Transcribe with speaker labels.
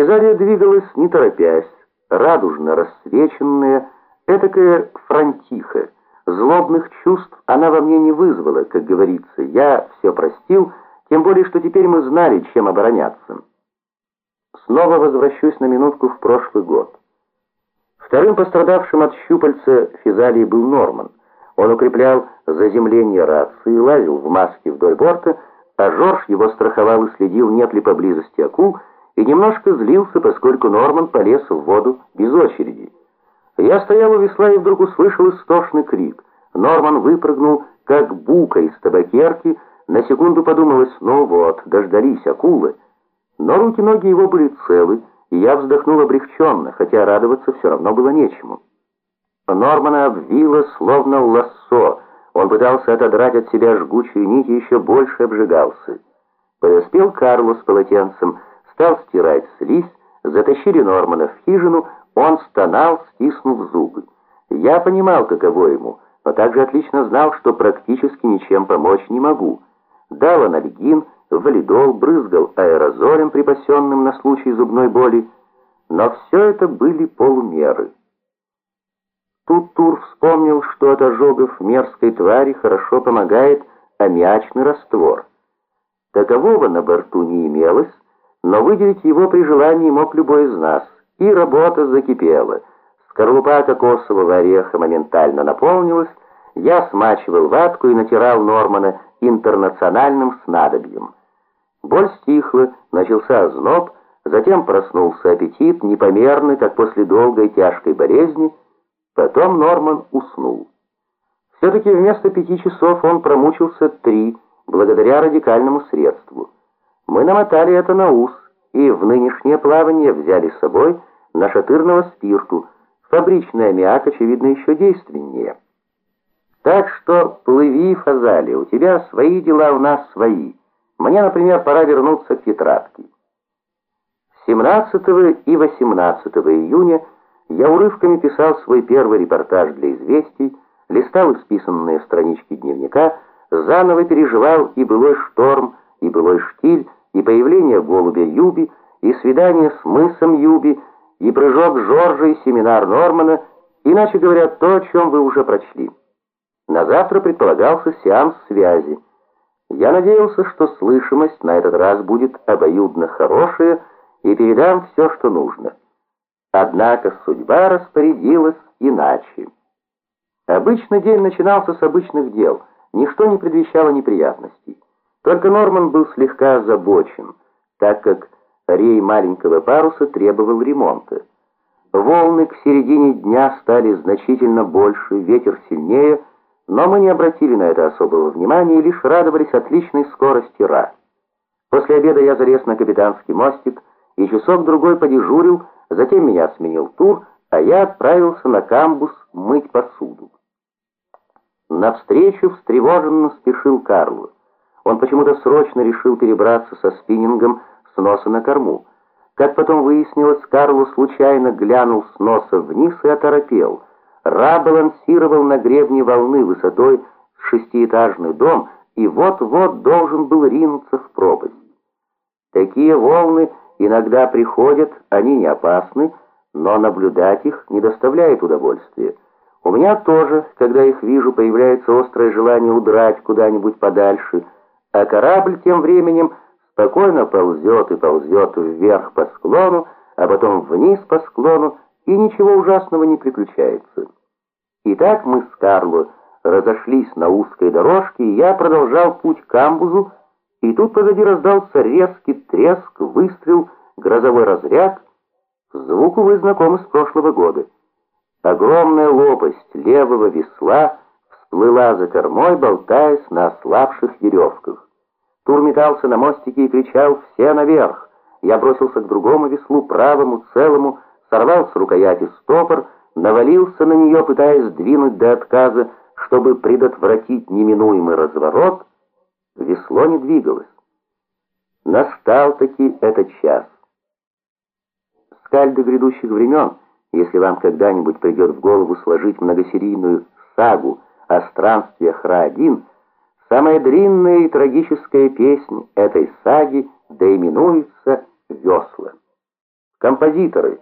Speaker 1: Физалия двигалась не торопясь, радужно рассвеченная, этакая фронтиха. Злобных чувств она во мне не вызвала, как говорится, я все простил, тем более, что теперь мы знали, чем обороняться. Снова возвращусь на минутку в прошлый год. Вторым пострадавшим от щупальца физалии был Норман. Он укреплял заземление рации, лазил в маске вдоль борта, а Жорж его страховал и следил, нет ли поблизости акул, и немножко злился, поскольку Норман полез в воду без очереди. Я стоял у весла и вдруг услышал истошный крик. Норман выпрыгнул, как бука из табакерки, на секунду подумалось, ну вот, дождались акулы. Но руки-ноги его были целы, и я вздохнул облегченно, хотя радоваться все равно было нечему. Нормана обвило, словно лассо. Он пытался отодрать от себя жгучие нити, еще больше обжигался. Подоспел Карло с полотенцем, стал стирать слизь, затащили Нормана в хижину, он стонал, стиснув зубы. Я понимал, каково ему, но также отлично знал, что практически ничем помочь не могу. Дал анальгин, валидол, брызгал аэрозолем, припасенным на случай зубной боли, но все это были полумеры. Тут Тур вспомнил, что от ожогов мерзкой твари хорошо помогает аммиачный раствор. Такового на борту не имелось, но выделить его при желании мог любой из нас. И работа закипела. Скорлупа кокосового ореха моментально наполнилась, я смачивал ватку и натирал Нормана интернациональным снадобьем. Боль стихла, начался озноб, затем проснулся аппетит, непомерный, как после долгой тяжкой болезни, потом Норман уснул. Все-таки вместо пяти часов он промучился три, благодаря радикальному средству. Мы намотали это на ус и в нынешнее плавание взяли с собой нашатырного спирту. Фабричный аммиак, очевидно, еще действеннее. Так что плыви, Фазали, у тебя свои дела, у нас свои. Мне, например, пора вернуться к тетрадке. 17 и 18 июня я урывками писал свой первый репортаж для «Известий», листал исписанные странички дневника, заново переживал и былой шторм, и былой штиль, и появление голубя Юби, и свидание с мысом Юби, и прыжок Жоржа и семинар Нормана, иначе говоря, то, о чем вы уже прочли. На завтра предполагался сеанс связи. Я надеялся, что слышимость на этот раз будет обоюдно хорошая и передам все, что нужно. Однако судьба распорядилась иначе. Обычный день начинался с обычных дел, ничто не предвещало неприятностей. Только Норман был слегка озабочен, так как рей маленького паруса требовал ремонта. Волны к середине дня стали значительно больше, ветер сильнее, но мы не обратили на это особого внимания и лишь радовались отличной скорости Ра. После обеда я залез на капитанский мостик и часок-другой подежурил, затем меня сменил тур, а я отправился на камбус мыть посуду. Навстречу встревоженно спешил Карло. Он почему-то срочно решил перебраться со спиннингом с носа на корму. Как потом выяснилось, Карлу случайно глянул с носа вниз и оторопел. Ра балансировал на гребне волны высотой в шестиэтажный дом и вот-вот должен был ринуться в пропасть. Такие волны иногда приходят, они не опасны, но наблюдать их не доставляет удовольствия. У меня тоже, когда их вижу, появляется острое желание удрать куда-нибудь подальше – а корабль тем временем спокойно ползет и ползет вверх по склону, а потом вниз по склону, и ничего ужасного не приключается. Итак, мы с Карло разошлись на узкой дорожке, и я продолжал путь к камбузу, и тут позади раздался резкий треск, выстрел, грозовой разряд. Звуку вы знакомы с прошлого года. Огромная лопасть левого весла — всплыла за кормой, болтаясь на ослабших веревках. Тур метался на мостике и кричал «Все наверх!». Я бросился к другому веслу, правому, целому, сорвал с рукояти стопор, навалился на нее, пытаясь сдвинуть до отказа, чтобы предотвратить неминуемый разворот. Весло не двигалось. Настал-таки этот час. Скальды грядущих времен, если вам когда-нибудь придет в голову сложить многосерийную сагу о странствиях Ра-1, самая длинная и трагическая песня этой саги доименуется «Весла». композиторы,